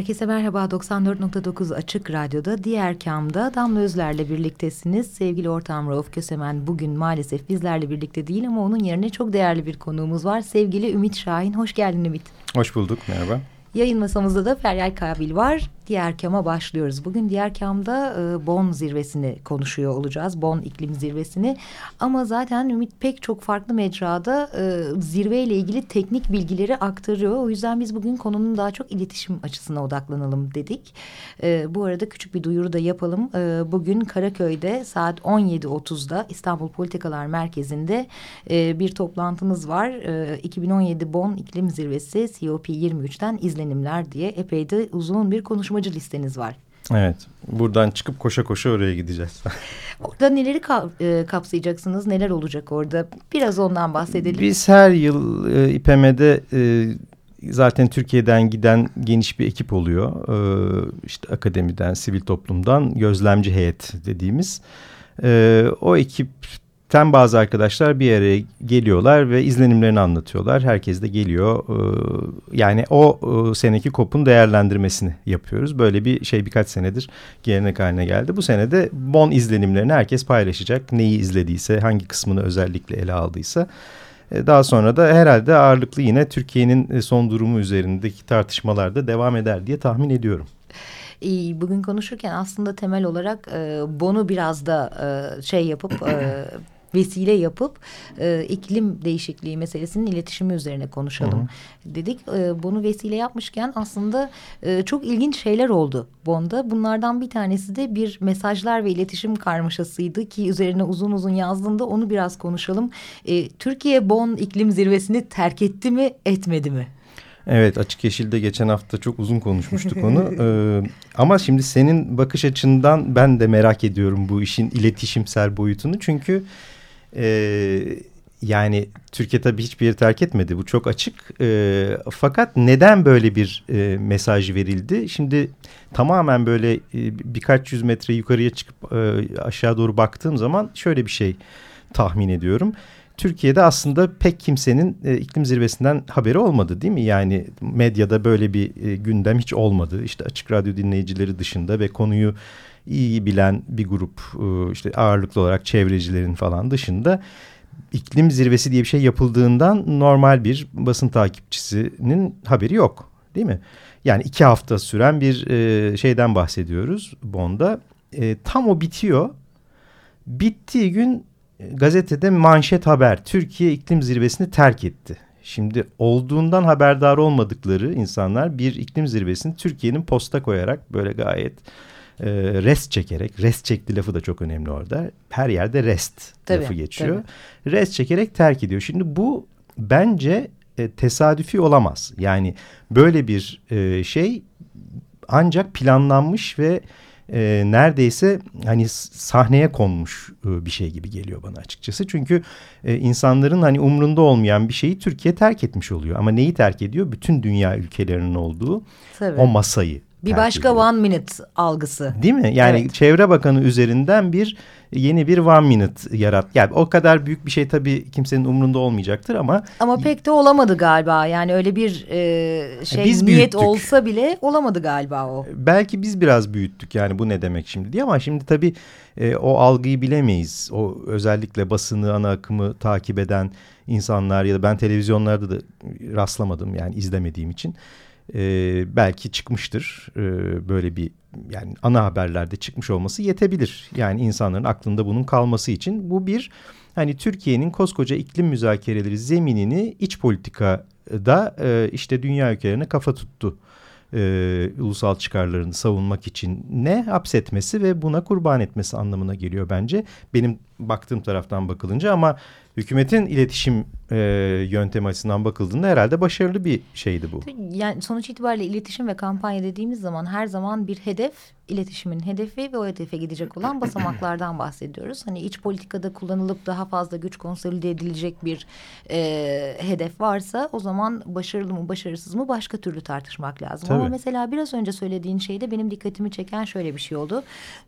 Herkese merhaba 94.9 Açık Radyo'da diğer kamda Damla Özler'le birliktesiniz. Sevgili ortağım Rauf Kösemen bugün maalesef bizlerle birlikte değil ama onun yerine çok değerli bir konuğumuz var. Sevgili Ümit Şahin hoş geldin Ümit. Hoş bulduk merhaba. Yayın masamızda da Feryal Kabil var. Diğer Kam'a başlıyoruz. Bugün Diğer Kam'da e, Bon zirvesini konuşuyor olacağız. Bon iklim zirvesini. Ama zaten Ümit pek çok farklı mecrada e, zirveyle ilgili teknik bilgileri aktarıyor. O yüzden biz bugün konunun daha çok iletişim açısına odaklanalım dedik. E, bu arada küçük bir duyuru da yapalım. E, bugün Karaköy'de saat 17.30'da İstanbul Politikalar Merkezi'nde e, bir toplantımız var. E, 2017 Bon iklim zirvesi COP23'ten izlenimler diye epey de uzun bir konuşma konuşmacı listeniz var. Evet. Buradan çıkıp koşa koşa oraya gideceğiz. orada neleri e, kapsayacaksınız? Neler olacak orada? Biraz ondan bahsedelim. Biz her yıl e, İPM'de e, zaten Türkiye'den giden geniş bir ekip oluyor. E, işte akademiden, sivil toplumdan gözlemci heyet dediğimiz. E, o ekip Ten bazı arkadaşlar bir araya geliyorlar ve izlenimlerini anlatıyorlar. Herkes de geliyor. Ee, yani o e, seneki kopun değerlendirmesini yapıyoruz. Böyle bir şey birkaç senedir gelenek haline geldi. Bu senede Bon izlenimlerini herkes paylaşacak. Neyi izlediyse, hangi kısmını özellikle ele aldıysa. Ee, daha sonra da herhalde ağırlıklı yine Türkiye'nin e, son durumu üzerindeki tartışmalarda devam eder diye tahmin ediyorum bugün konuşurken aslında temel olarak e, Bon'u biraz da e, şey yapıp e, vesile yapıp e, iklim değişikliği meselesinin iletişimi üzerine konuşalım hı hı. dedik. E, bunu vesile yapmışken aslında e, çok ilginç şeyler oldu Bon'da. Bunlardan bir tanesi de bir mesajlar ve iletişim karmaşasıydı ki üzerine uzun uzun yazdığında onu biraz konuşalım. E, Türkiye Bon iklim zirvesini terk etti mi etmedi mi? Evet Açık Yeşil'de geçen hafta çok uzun konuşmuştuk onu. Ee, ama şimdi senin bakış açından ben de merak ediyorum bu işin iletişimsel boyutunu. Çünkü e, yani Türkiye tabii hiçbir yeri terk etmedi. Bu çok açık. E, fakat neden böyle bir e, mesaj verildi? Şimdi tamamen böyle e, birkaç yüz metre yukarıya çıkıp e, aşağı doğru baktığım zaman şöyle bir şey tahmin ediyorum. Türkiye'de aslında pek kimsenin e, iklim zirvesinden haberi olmadı değil mi? Yani medyada böyle bir e, gündem hiç olmadı. İşte açık radyo dinleyicileri dışında ve konuyu iyi bilen bir grup e, işte ağırlıklı olarak çevrecilerin falan dışında iklim zirvesi diye bir şey yapıldığından normal bir basın takipçisinin haberi yok değil mi? Yani iki hafta süren bir e, şeyden bahsediyoruz Bond'a. E, tam o bitiyor. Bittiği gün gazetede manşet haber Türkiye iklim zirvesini terk etti. Şimdi olduğundan haberdar olmadıkları insanlar bir iklim zirvesini Türkiye'nin posta koyarak böyle gayet e, rest çekerek, rest çekti lafı da çok önemli orada. Her yerde rest tabii, lafı geçiyor. Tabii. Rest çekerek terk ediyor. Şimdi bu bence e, tesadüfi olamaz. Yani böyle bir e, şey ancak planlanmış ve e, neredeyse hani sahneye konmuş e, bir şey gibi geliyor bana açıkçası. Çünkü e, insanların hani umrunda olmayan bir şeyi Türkiye terk etmiş oluyor. Ama neyi terk ediyor? Bütün dünya ülkelerinin olduğu Tabii. o masayı bir başka one minute algısı. Değil mi? Yani evet. Çevre Bakanı üzerinden bir yeni bir one minute yarat. Yani o kadar büyük bir şey tabii kimsenin umrunda olmayacaktır ama. Ama pek de olamadı galiba. Yani öyle bir e, şey biz niyet büyüttük. olsa bile olamadı galiba o. Belki biz biraz büyüttük yani bu ne demek şimdi diye ama şimdi tabii e, o algıyı bilemeyiz. O özellikle basını, ana akımı takip eden insanlar ya da ben televizyonlarda da rastlamadım yani izlemediğim için e, belki çıkmıştır e, böyle bir yani ana haberlerde çıkmış olması yetebilir. Yani insanların aklında bunun kalması için bu bir hani Türkiye'nin koskoca iklim müzakereleri zeminini iç politikada e, işte dünya ülkelerine kafa tuttu e, ulusal çıkarlarını savunmak için ne hapsetmesi ve buna kurban etmesi anlamına geliyor bence. Benim baktığım taraftan bakılınca ama hükümetin iletişim e, yöntemi açısından bakıldığında herhalde başarılı bir şeydi bu. Yani sonuç itibariyle iletişim ve kampanya dediğimiz zaman her zaman bir hedef, iletişimin hedefi ve o hedefe gidecek olan basamaklardan bahsediyoruz. Hani iç politikada kullanılıp daha fazla güç konsolide edilecek bir e, hedef varsa o zaman başarılı mı başarısız mı başka türlü tartışmak lazım. Tabii. Ama mesela biraz önce söylediğin şeyde benim dikkatimi çeken şöyle bir şey oldu.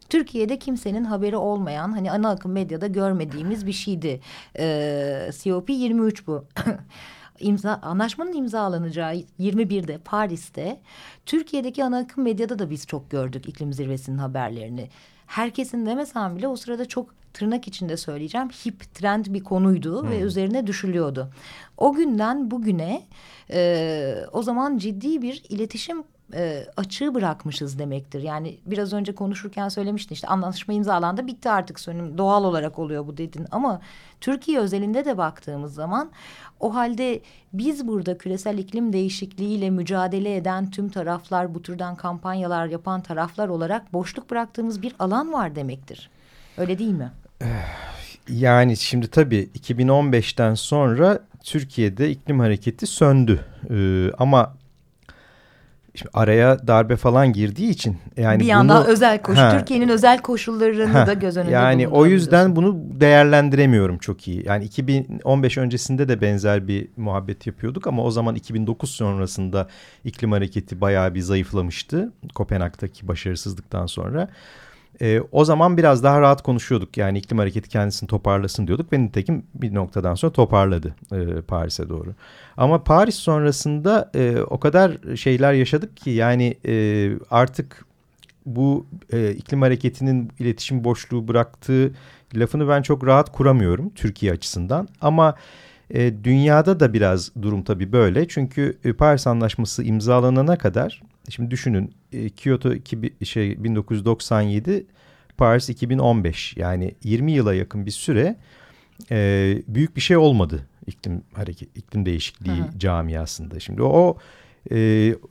Türkiye'de kimsenin haberi olmayan hani ana akım medyada görmediğimiz bir şeydi. E, COP 23 bu. imza, anlaşmanın imzalanacağı 21'de Paris'te Türkiye'deki ana akım medyada da biz çok gördük iklim zirvesinin haberlerini. Herkesin demesem bile o sırada çok tırnak içinde söyleyeceğim hip trend bir konuydu hmm. ve üzerine düşülüyordu. O günden bugüne e, o zaman ciddi bir iletişim e, açığı bırakmışız demektir. Yani biraz önce konuşurken söylemiştin işte anlaşma imzalandı bitti artık sönüm doğal olarak oluyor bu dedin ama Türkiye özelinde de baktığımız zaman o halde biz burada küresel iklim değişikliğiyle mücadele eden tüm taraflar bu türden kampanyalar yapan taraflar olarak boşluk bıraktığımız bir alan var demektir. Öyle değil mi? Yani şimdi tabii 2015'ten sonra Türkiye'de iklim hareketi söndü. Ee, ama Şimdi araya darbe falan girdiği için yani bir yandan bunu, özel koşul Türkiye'nin özel koşullarını ha, da göz önünde Yani o yüzden bunu değerlendiremiyorum çok iyi. Yani 2015 öncesinde de benzer bir muhabbet yapıyorduk ama o zaman 2009 sonrasında iklim hareketi bayağı bir zayıflamıştı Kopenhag'daki başarısızlıktan sonra. E, o zaman biraz daha rahat konuşuyorduk. Yani iklim hareketi kendisini toparlasın diyorduk. Ve nitekim bir noktadan sonra toparladı e, Paris'e doğru. Ama Paris sonrasında e, o kadar şeyler yaşadık ki yani e, artık bu e, iklim hareketinin iletişim boşluğu bıraktığı lafını ben çok rahat kuramıyorum Türkiye açısından. Ama e, dünyada da biraz durum tabii böyle. Çünkü e, Paris Anlaşması imzalanana kadar Şimdi düşünün e, Kyoto 2, şey 1997 Paris 2015 yani 20 yıla yakın bir süre e, büyük bir şey olmadı iklim hareket iklim değişikliği Hı -hı. camiasında. Şimdi o e,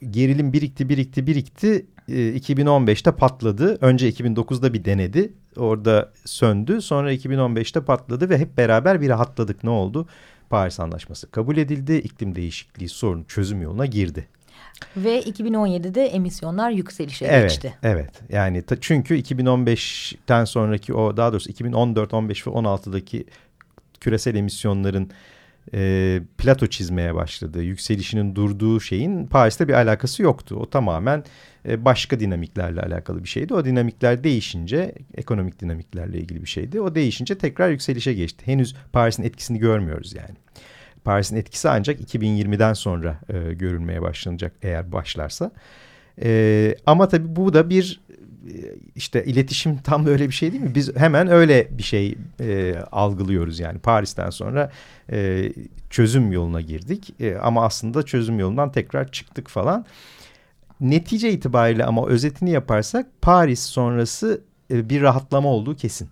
gerilim birikti birikti birikti e, 2015'te patladı. Önce 2009'da bir denedi. Orada söndü. Sonra 2015'te patladı ve hep beraber bir rahatladık. Ne oldu? Paris Anlaşması kabul edildi. İklim değişikliği sorunu çözüm yoluna girdi. Ve 2017'de emisyonlar yükselişe evet, geçti. Evet yani ta, çünkü 2015'ten sonraki o daha doğrusu 2014, 15 ve 16'daki küresel emisyonların e, plato çizmeye başladı. Yükselişinin durduğu şeyin Paris'te bir alakası yoktu. O tamamen e, başka dinamiklerle alakalı bir şeydi. O dinamikler değişince ekonomik dinamiklerle ilgili bir şeydi. O değişince tekrar yükselişe geçti. Henüz Paris'in etkisini görmüyoruz yani. Paris'in etkisi ancak 2020'den sonra e, görülmeye başlanacak eğer başlarsa. E, ama tabii bu da bir e, işte iletişim tam öyle bir şey değil mi? Biz hemen öyle bir şey e, algılıyoruz yani Paris'ten sonra e, çözüm yoluna girdik e, ama aslında çözüm yolundan tekrar çıktık falan. Netice itibariyle ama özetini yaparsak Paris sonrası e, bir rahatlama olduğu kesin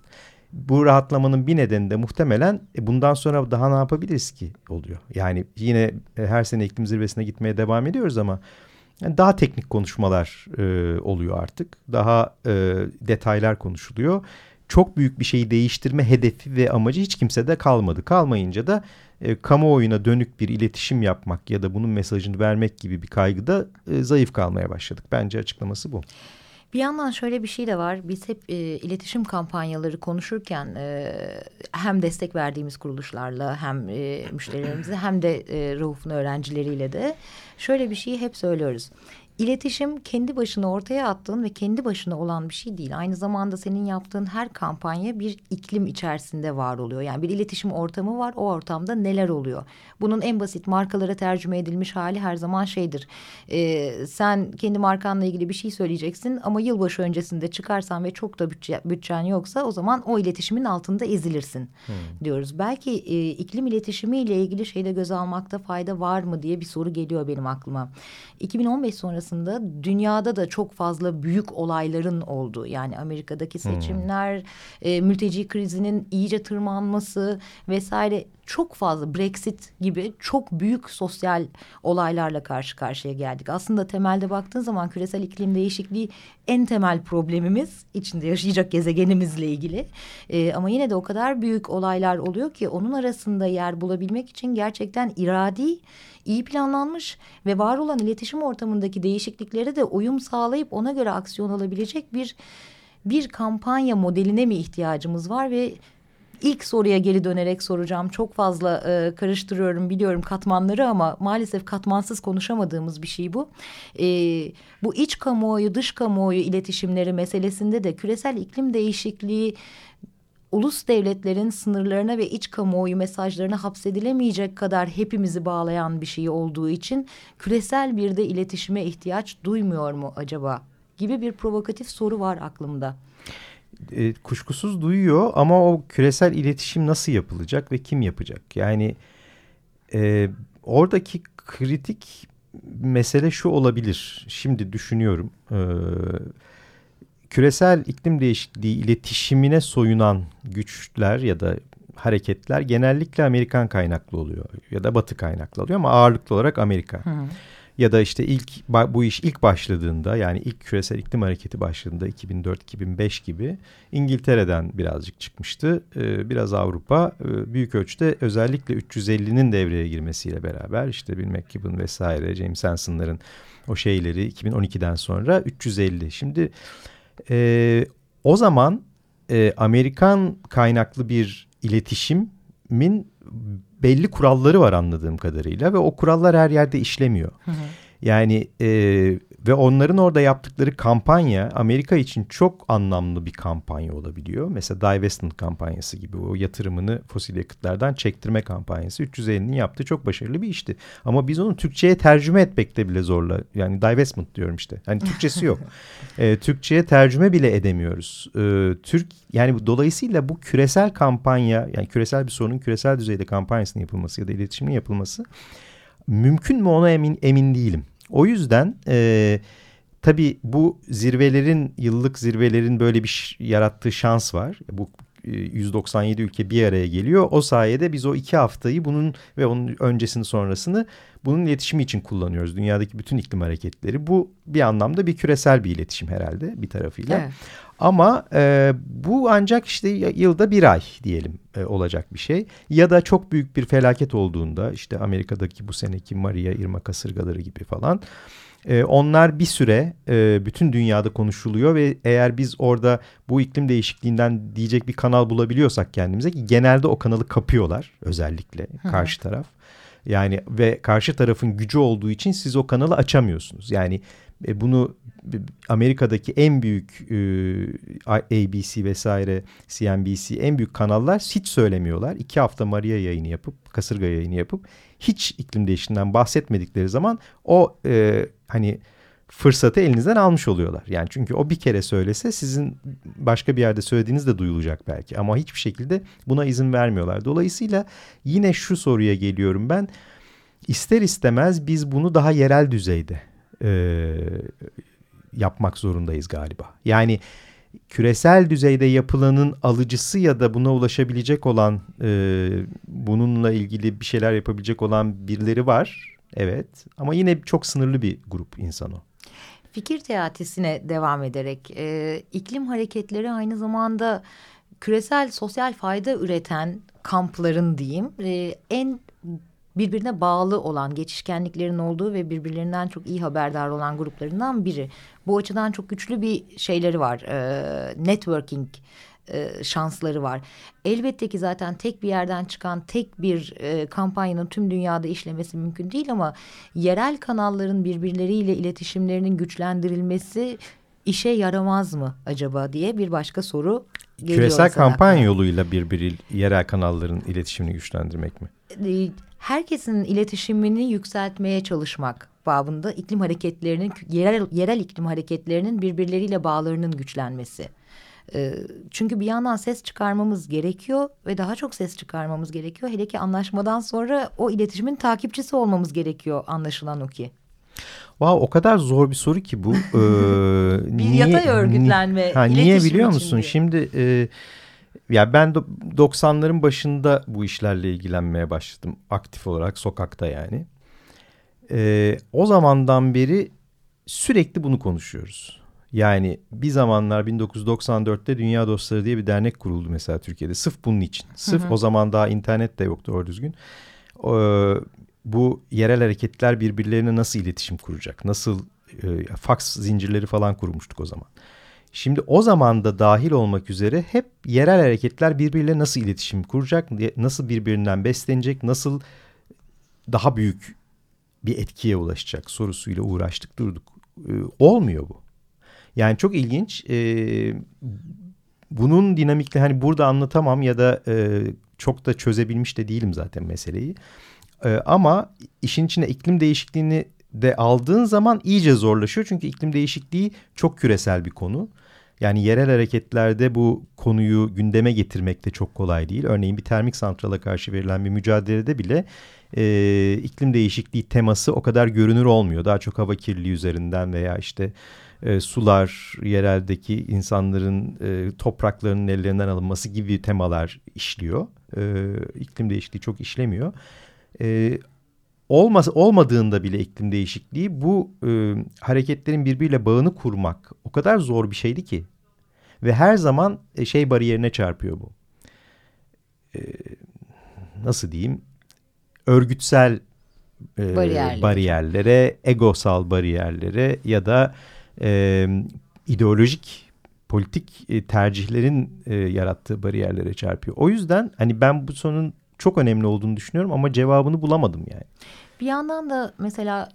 bu rahatlamanın bir nedeni de muhtemelen e, bundan sonra daha ne yapabiliriz ki oluyor. Yani yine e, her sene iklim zirvesine gitmeye devam ediyoruz ama yani daha teknik konuşmalar e, oluyor artık. Daha e, detaylar konuşuluyor. Çok büyük bir şeyi değiştirme hedefi ve amacı hiç kimsede kalmadı. Kalmayınca da e, kamuoyuna dönük bir iletişim yapmak ya da bunun mesajını vermek gibi bir kaygıda e, zayıf kalmaya başladık. Bence açıklaması bu. Bir yandan şöyle bir şey de var. Biz hep e, iletişim kampanyaları konuşurken e, hem destek verdiğimiz kuruluşlarla hem e, müşterilerimize hem de e, Rauf'un öğrencileriyle de şöyle bir şeyi hep söylüyoruz. İletişim kendi başına ortaya attığın ve kendi başına olan bir şey değil. Aynı zamanda senin yaptığın her kampanya bir iklim içerisinde var oluyor. Yani bir iletişim ortamı var. O ortamda neler oluyor? Bunun en basit markalara tercüme edilmiş hali her zaman şeydir. Ee, sen kendi markanla ilgili bir şey söyleyeceksin ama yılbaşı öncesinde çıkarsan ve çok da bütçe, bütçen yoksa o zaman o iletişimin altında ezilirsin hmm. diyoruz. Belki e, iklim iletişimiyle ilgili şeyde göz almakta fayda var mı diye bir soru geliyor benim aklıma. 2015 sonrası aslında dünyada da çok fazla büyük olayların olduğu yani Amerika'daki seçimler, hmm. e, mülteci krizinin iyice tırmanması vesaire çok fazla Brexit gibi çok büyük sosyal olaylarla karşı karşıya geldik. Aslında temelde baktığın zaman küresel iklim değişikliği en temel problemimiz içinde yaşayacak gezegenimizle ilgili. Ee, ama yine de o kadar büyük olaylar oluyor ki onun arasında yer bulabilmek için gerçekten iradi, iyi planlanmış ve var olan iletişim ortamındaki değişikliklere de uyum sağlayıp ona göre aksiyon alabilecek bir bir kampanya modeline mi ihtiyacımız var ve ilk soruya geri dönerek soracağım. Çok fazla e, karıştırıyorum biliyorum katmanları ama maalesef katmansız konuşamadığımız bir şey bu. E, bu iç kamuoyu dış kamuoyu iletişimleri meselesinde de küresel iklim değişikliği ulus devletlerin sınırlarına ve iç kamuoyu mesajlarına hapsedilemeyecek kadar hepimizi bağlayan bir şey olduğu için küresel bir de iletişime ihtiyaç duymuyor mu acaba? Gibi bir provokatif soru var aklımda e, kuşkusuz duyuyor ama o küresel iletişim nasıl yapılacak ve kim yapacak? Yani e, oradaki kritik mesele şu olabilir. Şimdi düşünüyorum. E, küresel iklim değişikliği iletişimine soyunan güçler ya da hareketler genellikle Amerikan kaynaklı oluyor ya da Batı kaynaklı oluyor ama ağırlıklı olarak Amerika. Hı ya da işte ilk bu iş ilk başladığında yani ilk küresel iklim hareketi başladığında 2004-2005 gibi İngiltere'den birazcık çıkmıştı. Ee, biraz Avrupa e, büyük ölçüde özellikle 350'nin devreye girmesiyle beraber işte Bill McKibben vesaire James Hansen'ların o şeyleri 2012'den sonra 350. Şimdi e, o zaman e, Amerikan kaynaklı bir iletişimin belli kuralları var anladığım kadarıyla ve o kurallar her yerde işlemiyor. Hı hı. Yani e, ve onların orada yaptıkları kampanya Amerika için çok anlamlı bir kampanya olabiliyor. Mesela divestment kampanyası gibi o yatırımını fosil yakıtlardan çektirme kampanyası 350'nin yaptığı çok başarılı bir işti. Ama biz onu Türkçe'ye tercüme etmekte bile zorla. Yani divestment diyorum işte. Hani Türkçesi yok. e, Türkçe'ye tercüme bile edemiyoruz. E, Türk yani dolayısıyla bu küresel kampanya yani küresel bir sorunun küresel düzeyde kampanyasının yapılması ya da iletişimin yapılması mümkün mü ona emin emin değilim. O yüzden e, tabii bu zirvelerin yıllık zirvelerin böyle bir yarattığı şans var. Bu 197 ülke bir araya geliyor. O sayede biz o iki haftayı bunun ve onun öncesini sonrasını bunun iletişimi için kullanıyoruz. Dünyadaki bütün iklim hareketleri. Bu bir anlamda bir küresel bir iletişim herhalde bir tarafıyla. Evet. Ama e, bu ancak işte yılda bir ay diyelim e, olacak bir şey. Ya da çok büyük bir felaket olduğunda işte Amerika'daki bu seneki Maria Irma kasırgaları gibi falan. E, onlar bir süre e, bütün dünyada konuşuluyor ve eğer biz orada bu iklim değişikliğinden diyecek bir kanal bulabiliyorsak kendimize ki genelde o kanalı kapıyorlar özellikle karşı taraf. Yani ve karşı tarafın gücü olduğu için siz o kanalı açamıyorsunuz. Yani e, bunu Amerika'daki en büyük e, ABC vesaire CNBC en büyük kanallar hiç söylemiyorlar. İki hafta Maria yayını yapıp kasırga yayını yapıp hiç iklim değişikliğinden bahsetmedikleri zaman o e, hani fırsatı elinizden almış oluyorlar. Yani çünkü o bir kere söylese sizin başka bir yerde söylediğiniz de duyulacak belki ama hiçbir şekilde buna izin vermiyorlar. Dolayısıyla yine şu soruya geliyorum ben. İster istemez biz bunu daha yerel düzeyde e, yapmak zorundayız galiba. Yani küresel düzeyde yapılanın alıcısı ya da buna ulaşabilecek olan e, bununla ilgili bir şeyler yapabilecek olan birileri var. Evet ama yine çok sınırlı bir grup insan o. Fikir teatisine devam ederek e, iklim hareketleri aynı zamanda küresel sosyal fayda üreten kampların diyeyim e, en birbirine bağlı olan geçişkenliklerin olduğu ve birbirlerinden çok iyi haberdar olan gruplarından biri. Bu açıdan çok güçlü bir şeyleri var. E, networking e, şansları var. Elbette ki zaten tek bir yerden çıkan tek bir e, kampanyanın tüm dünyada işlemesi mümkün değil ama yerel kanalların birbirleriyle iletişimlerinin güçlendirilmesi işe yaramaz mı acaba diye bir başka soru geliyor. Küresel kampanya yoluyla birbiri yerel kanalların iletişimini güçlendirmek mi? Herkesin iletişimini yükseltmeye çalışmak babında iklim hareketlerinin yerel yerel iklim hareketlerinin birbirleriyle bağlarının güçlenmesi. Ee, çünkü bir yandan ses çıkarmamız gerekiyor ve daha çok ses çıkarmamız gerekiyor. Hele ki anlaşmadan sonra o iletişimin takipçisi olmamız gerekiyor anlaşılan o ki. Wow, o kadar zor bir soru ki bu. Ee, bir niye, yatay örgütlenme. Ha, niye biliyor musun? Şimdi e, yani ben 90'ların başında bu işlerle ilgilenmeye başladım aktif olarak sokakta yani. Ee, o zamandan beri sürekli bunu konuşuyoruz. Yani bir zamanlar 1994'te Dünya Dostları diye bir dernek kuruldu mesela Türkiye'de. Sırf bunun için. Sırf hı hı. o zaman daha internet de yoktu doğru düzgün. Ee, bu yerel hareketler birbirlerine nasıl iletişim kuracak? Nasıl e, fax zincirleri falan kurmuştuk o zaman. Şimdi o zaman da dahil olmak üzere hep yerel hareketler birbiriyle nasıl iletişim kuracak, nasıl birbirinden beslenecek, nasıl daha büyük bir etkiye ulaşacak sorusuyla uğraştık durduk. Ee, olmuyor bu. Yani çok ilginç. Ee, bunun dinamikle hani burada anlatamam ya da e, çok da çözebilmiş de değilim zaten meseleyi. Ee, ama işin içine iklim değişikliğini de aldığın zaman iyice zorlaşıyor. Çünkü iklim değişikliği çok küresel bir konu. Yani yerel hareketlerde bu konuyu gündeme getirmek de çok kolay değil. Örneğin bir termik santrala karşı verilen bir mücadelede bile e, iklim değişikliği teması o kadar görünür olmuyor. Daha çok hava kirliliği üzerinden veya işte e, sular, yereldeki insanların e, topraklarının ellerinden alınması gibi temalar işliyor. E, iklim değişikliği çok işlemiyor. E, olmaz, olmadığında bile iklim değişikliği bu e, hareketlerin birbiriyle bağını kurmak o kadar zor bir şeydi ki. Ve her zaman e, şey bariyerine çarpıyor bu. E, nasıl diyeyim? Örgütsel e, bariyerlere, egosal bariyerlere ya da e, ideolojik politik e, tercihlerin e, yarattığı bariyerlere çarpıyor. O yüzden hani ben bu sonun çok önemli olduğunu düşünüyorum ama cevabını bulamadım yani. Bir yandan da mesela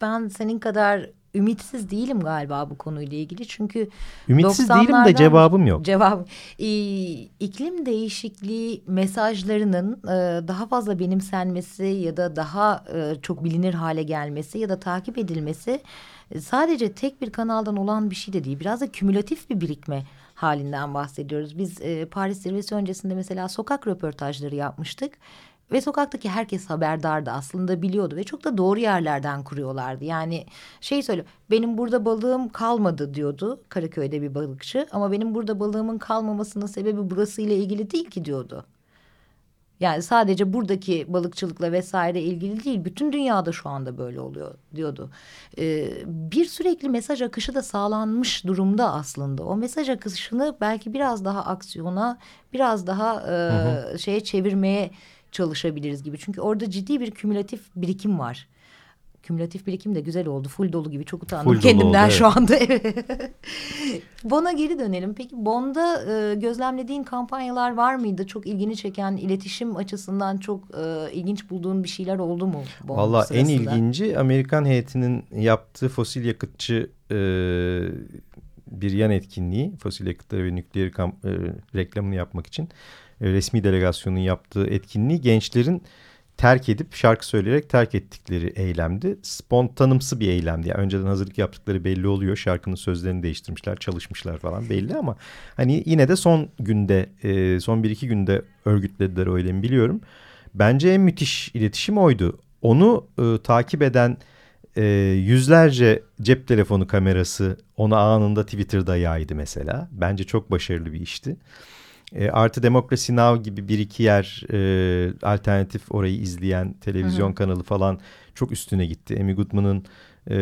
ben senin kadar ümitsiz değilim galiba bu konuyla ilgili. Çünkü ümitsiz değilim de cevabım yok. Cevap e, iklim değişikliği mesajlarının e, daha fazla benimsenmesi ya da daha e, çok bilinir hale gelmesi ya da takip edilmesi e, sadece tek bir kanaldan olan bir şey de değil. Biraz da kümülatif bir birikme halinden bahsediyoruz. Biz e, Paris zirvesi öncesinde mesela sokak röportajları yapmıştık. Ve sokaktaki herkes haberdardı aslında biliyordu ve çok da doğru yerlerden kuruyorlardı. Yani şey söyle benim burada balığım kalmadı diyordu Karaköy'de bir balıkçı. Ama benim burada balığımın kalmamasının sebebi burası ile ilgili değil ki diyordu. Yani sadece buradaki balıkçılıkla vesaire ilgili değil. Bütün dünyada şu anda böyle oluyor diyordu. Ee, bir sürekli mesaj akışı da sağlanmış durumda aslında. O mesaj akışını belki biraz daha aksiyona, biraz daha e, hı hı. şeye çevirmeye çalışabiliriz gibi. Çünkü orada ciddi bir kümülatif birikim var. Kümülatif birikim de güzel oldu. Full dolu gibi çok utandım Full kendimden oldu, şu anda. Bon'a geri dönelim. Peki Bon'da e, gözlemlediğin kampanyalar var mıydı? Çok ilgini çeken, iletişim açısından çok e, ilginç bulduğun bir şeyler oldu mu? Bon Valla en ilginci Amerikan heyetinin yaptığı fosil yakıtçı e, bir yan etkinliği. Fosil yakıtları ve nükleer kamp, e, reklamını yapmak için e, resmi delegasyonun yaptığı etkinliği gençlerin terk edip şarkı söyleyerek terk ettikleri eylemdi. Spontanımsı bir eylemdi. Yani önceden hazırlık yaptıkları belli oluyor. Şarkının sözlerini değiştirmişler, çalışmışlar falan belli ama hani yine de son günde, e, son bir iki günde örgütlediler o eylemi biliyorum. Bence en müthiş iletişim oydu. Onu e, takip eden e, yüzlerce cep telefonu kamerası onu anında Twitter'da yaydı mesela. Bence çok başarılı bir işti. E, Artı Demokrasi Now gibi bir iki yer e, alternatif orayı izleyen televizyon hı hı. kanalı falan çok üstüne gitti. Amy Goodman'ın e,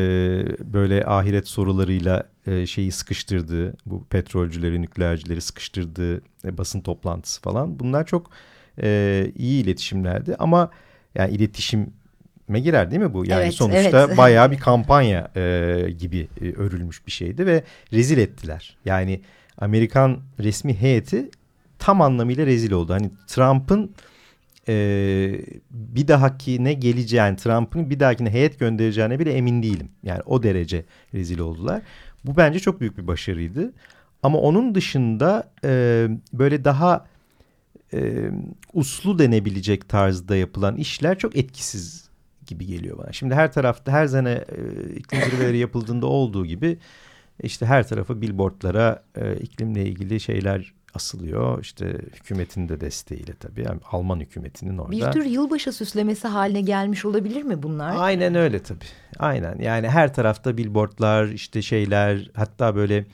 böyle ahiret sorularıyla e, şeyi sıkıştırdığı, bu petrolcüleri, nükleercileri sıkıştırdığı e, basın toplantısı falan. Bunlar çok e, iyi iletişimlerdi ama yani iletişim me girer değil mi bu? Yani evet, sonuçta evet. bayağı bir kampanya e, gibi e, örülmüş bir şeydi ve rezil ettiler. Yani Amerikan resmi heyeti tam anlamıyla rezil oldu. Hani Trump'ın e, bir dahakine geleceğini, Trump'ın bir dahakine heyet göndereceğine bile emin değilim. Yani o derece rezil oldular. Bu bence çok büyük bir başarıydı. Ama onun dışında e, böyle daha e, uslu denebilecek tarzda yapılan işler çok etkisiz gibi geliyor bana. Şimdi her tarafta her sene e, iklim zirveleri yapıldığında olduğu gibi işte her tarafa billboardlara e, iklimle ilgili şeyler asılıyor. İşte hükümetin de desteğiyle tabii. Yani Alman hükümetinin orada. Bir tür yılbaşı süslemesi haline gelmiş olabilir mi bunlar? Aynen öyle tabii. Aynen yani her tarafta billboardlar işte şeyler hatta böyle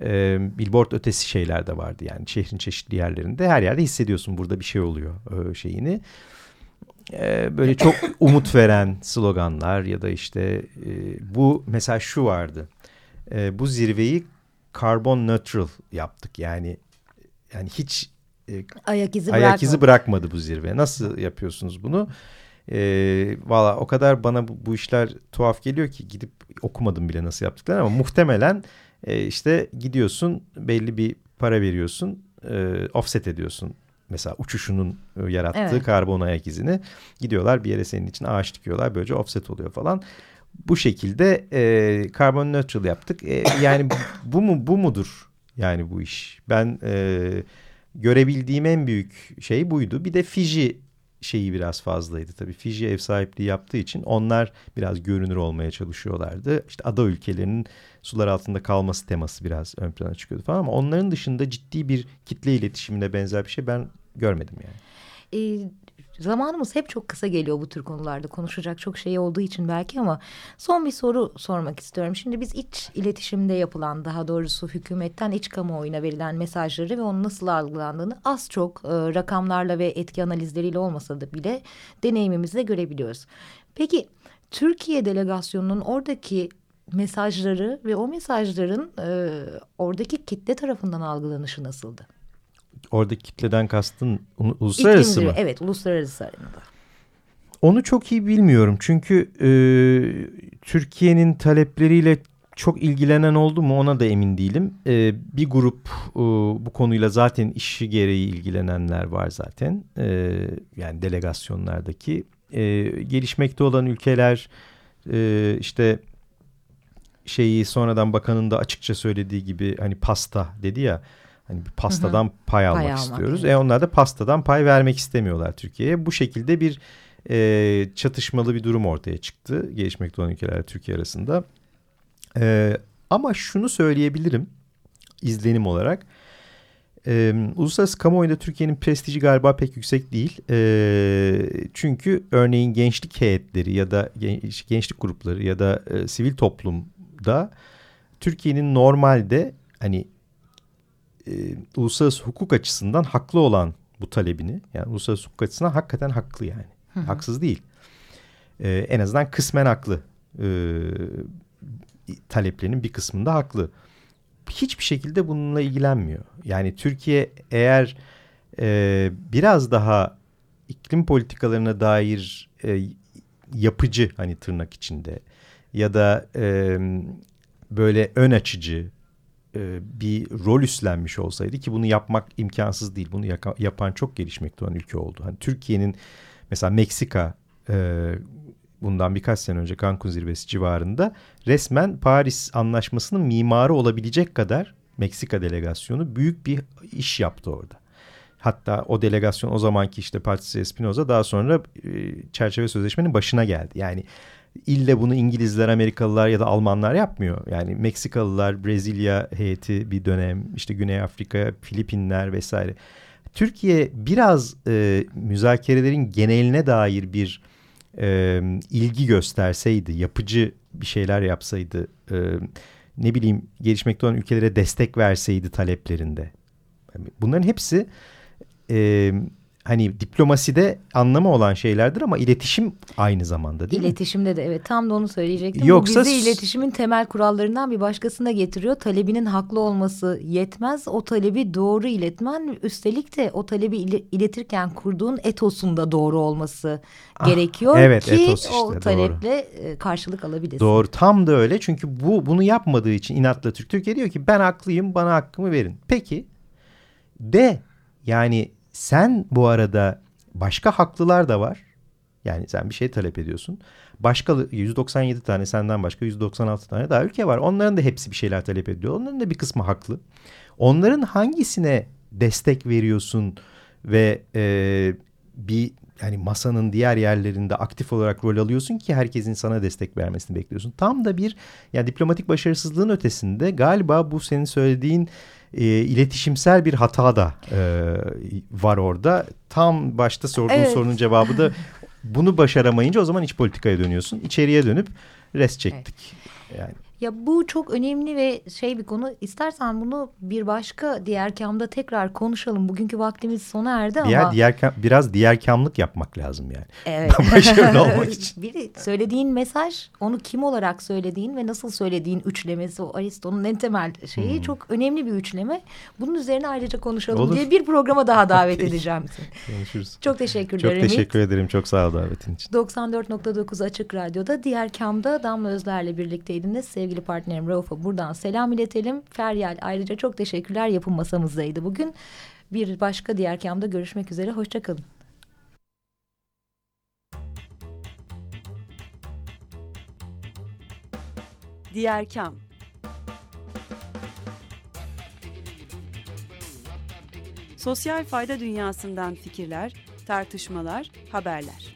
e, billboard ötesi şeyler de vardı yani şehrin çeşitli yerlerinde her yerde hissediyorsun burada bir şey oluyor e, şeyini. E, böyle çok umut veren sloganlar ya da işte e, bu mesela şu vardı. E, bu zirveyi carbon neutral yaptık yani yani hiç e, ayak izi ayak izi bırakmadı bu zirve. Nasıl yapıyorsunuz bunu? E, Valla o kadar bana bu, bu işler tuhaf geliyor ki gidip okumadım bile nasıl yaptıklarını ama muhtemelen e, işte gidiyorsun belli bir para veriyorsun e, offset ediyorsun. Mesela uçuşunun e, yarattığı evet. karbon ayak izini gidiyorlar bir yere senin için ağaç dikiyorlar böylece offset oluyor falan. Bu şekilde e, karbon neutral yaptık. E, yani bu mu bu mudur yani bu iş? Ben e, görebildiğim en büyük şey buydu. Bir de Fiji şeyi biraz fazlaydı tabii. Fiji ev sahipliği yaptığı için onlar biraz görünür olmaya çalışıyorlardı. İşte ada ülkelerinin sular altında kalması teması biraz ön plana çıkıyordu falan ama onların dışında ciddi bir kitle iletişimine benzer bir şey ben görmedim yani. Ee, Zamanımız hep çok kısa geliyor bu tür konularda konuşacak çok şey olduğu için belki ama son bir soru sormak istiyorum. Şimdi biz iç iletişimde yapılan daha doğrusu hükümetten iç kamuoyuna verilen mesajları ve onun nasıl algılandığını az çok e, rakamlarla ve etki analizleriyle olmasa da bile deneyimimizle görebiliyoruz. Peki Türkiye delegasyonunun oradaki mesajları ve o mesajların e, oradaki kitle tarafından algılanışı nasıldı? Oradaki kitleden kastın uluslararası mı? Evet uluslararası arenada. Onu çok iyi bilmiyorum çünkü e, Türkiye'nin talepleriyle çok ilgilenen oldu mu ona da emin değilim. E, bir grup e, bu konuyla zaten işi gereği ilgilenenler var zaten. E, yani delegasyonlardaki. E, gelişmekte olan ülkeler e, işte şeyi sonradan bakanın da açıkça söylediği gibi hani pasta dedi ya Hani bir pastadan hı hı. pay almak pay istiyoruz. evet. E onlar da pastadan pay vermek istemiyorlar Türkiye'ye. Bu şekilde bir e, çatışmalı bir durum ortaya çıktı gelişmekte olan ülkeler Türkiye arasında. E, ama şunu söyleyebilirim izlenim olarak. E, uluslararası kamuoyunda Türkiye'nin prestiji galiba pek yüksek değil. E, çünkü örneğin gençlik heyetleri ya da gençlik grupları ya da e, sivil toplumda Türkiye'nin normalde hani e, uluslararası hukuk açısından haklı olan bu talebini yani uluslararası hukuk açısından hakikaten haklı yani. Hı hı. Haksız değil. E, en azından kısmen haklı. E, taleplerinin bir kısmında haklı. Hiçbir şekilde bununla ilgilenmiyor. Yani Türkiye eğer e, biraz daha iklim politikalarına dair e, yapıcı hani tırnak içinde ya da e, böyle ön açıcı bir rol üstlenmiş olsaydı ki bunu yapmak imkansız değil. Bunu yapan çok gelişmekte olan ülke oldu. Hani Türkiye'nin mesela Meksika e, bundan birkaç sene önce Cancun zirvesi civarında resmen Paris anlaşmasının mimarı olabilecek kadar Meksika delegasyonu büyük bir iş yaptı orada. Hatta o delegasyon o zamanki işte Patricia Espinoza daha sonra e, çerçeve sözleşmenin başına geldi. Yani ille bunu İngilizler, Amerikalılar ya da Almanlar yapmıyor. Yani Meksikalılar, Brezilya heyeti bir dönem, işte Güney Afrika, Filipinler vesaire. Türkiye biraz e, müzakerelerin geneline dair bir e, ilgi gösterseydi, yapıcı bir şeyler yapsaydı, e, ne bileyim gelişmekte olan ülkelere destek verseydi taleplerinde. Bunların hepsi e, hani diplomaside anlamı olan şeylerdir ama iletişim aynı zamanda değil İletişimde mi? de evet tam da onu söyleyecektim. Yoksa... Bu bizi iletişimin temel kurallarından bir başkasına getiriyor. Talebinin haklı olması yetmez. O talebi doğru iletmen üstelik de o talebi iletirken kurduğun etosunda doğru olması ah, gerekiyor evet, ki etos işte, o taleple doğru. E, karşılık alabilesin. Doğru tam da öyle çünkü bu bunu yapmadığı için inatla Türk Türkiye diyor ki ben haklıyım bana hakkımı verin. Peki de yani sen bu arada başka haklılar da var. Yani sen bir şey talep ediyorsun. Başka 197 tane senden başka 196 tane daha ülke var. Onların da hepsi bir şeyler talep ediyor. Onların da bir kısmı haklı. Onların hangisine destek veriyorsun ve e, bir yani masanın diğer yerlerinde aktif olarak rol alıyorsun ki herkesin sana destek vermesini bekliyorsun. Tam da bir yani diplomatik başarısızlığın ötesinde galiba bu senin söylediğin e, iletişimsel bir hata da e, var orada. Tam başta sorduğun evet. sorunun cevabı da bunu başaramayınca o zaman iç politikaya dönüyorsun. İçeriye dönüp res çektik. Evet. Yani. Ya bu çok önemli ve şey bir konu. İstersen bunu bir başka diğer kamda tekrar konuşalım. Bugünkü vaktimiz sona erdi Diğer, ama. diğer, biraz diğer kamlık yapmak lazım yani. Evet. Başarılı olmak için. Biri söylediğin mesaj, onu kim olarak söylediğin ve nasıl söylediğin üçlemesi, o Aristo'nun en temel şeyi Hmm. çok önemli bir üçleme. Bunun üzerine ayrıca konuşalım Olur. diye bir programa daha davet edeceğim seni. Konuşuruz. Çok teşekkürler Çok teşekkür ederim. Çok sağ ol davetin için. 94.9 Açık Radyo'da diğer kamda Damla Özler'le birlikteydiniz. Sevgili partnerim Rauf'a buradan selam iletelim. Feryal ayrıca çok teşekkürler yapım masamızdaydı bugün. Bir başka diğer kamda görüşmek üzere. Hoşçakalın. Diğer Kam Sosyal fayda dünyasından fikirler, tartışmalar, haberler.